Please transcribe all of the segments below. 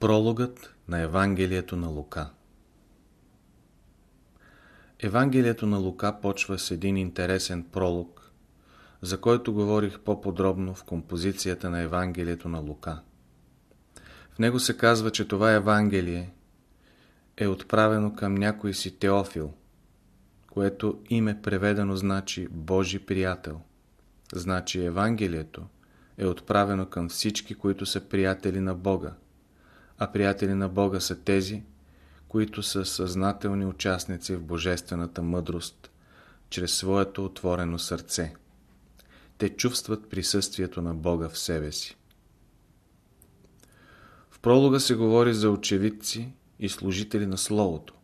Прологът на Евангелието на Лука Евангелието на Лука почва с един интересен пролог, за който говорих по-подробно в композицията на Евангелието на Лука. В него се казва, че това Евангелие е отправено към някой си Теофил, което име преведено значи Божи приятел. Значи Евангелието е отправено към всички, които са приятели на Бога а приятели на Бога са тези, които са съзнателни участници в божествената мъдрост, чрез своето отворено сърце. Те чувстват присъствието на Бога в себе си. В пролога се говори за очевидци и служители на Словото.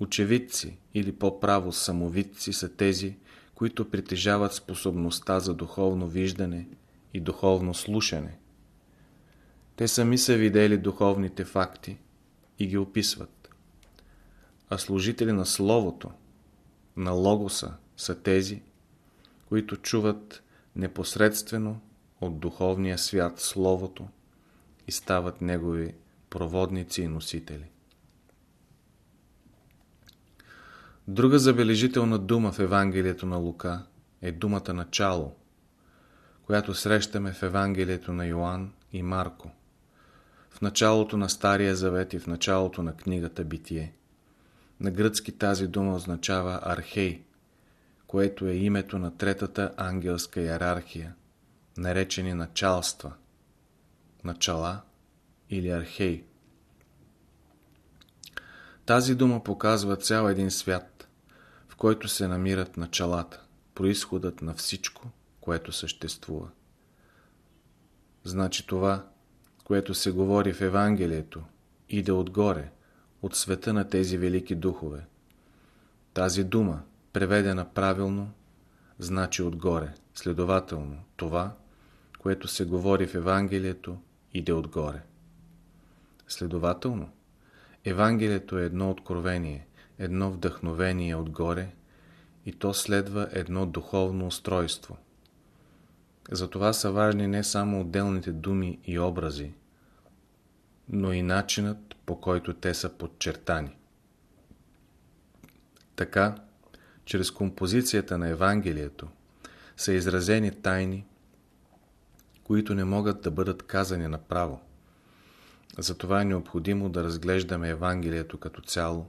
Очевидци или по-право самовидци са тези, които притежават способността за духовно виждане и духовно слушане – те сами са видели духовните факти и ги описват. А служители на Словото, на Логоса, са тези, които чуват непосредствено от духовния свят Словото и стават негови проводници и носители. Друга забележителна дума в Евангелието на Лука е думата начало, която срещаме в Евангелието на Йоанн и Марко в началото на Стария Завет и в началото на книгата Битие. На гръцки тази дума означава архей, което е името на третата ангелска иерархия, наречени началства, начала или архей. Тази дума показва цял един свят, в който се намират началата, происходът на всичко, което съществува. Значи това което се говори в Евангелието, иде отгоре, от света на тези велики духове. Тази дума, преведена правилно, значи отгоре. Следователно, това, което се говори в Евангелието, иде отгоре. Следователно, Евангелието е едно откровение, едно вдъхновение отгоре и то следва едно духовно устройство – затова са важни не само отделните думи и образи, но и начинът по който те са подчертани. Така, чрез композицията на Евангелието са изразени тайни, които не могат да бъдат казани направо. Затова е необходимо да разглеждаме Евангелието като цяло,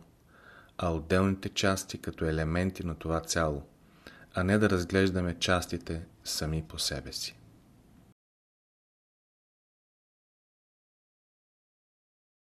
а отделните части като елементи на това цяло – а не да разглеждаме частите сами по себе си.